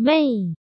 May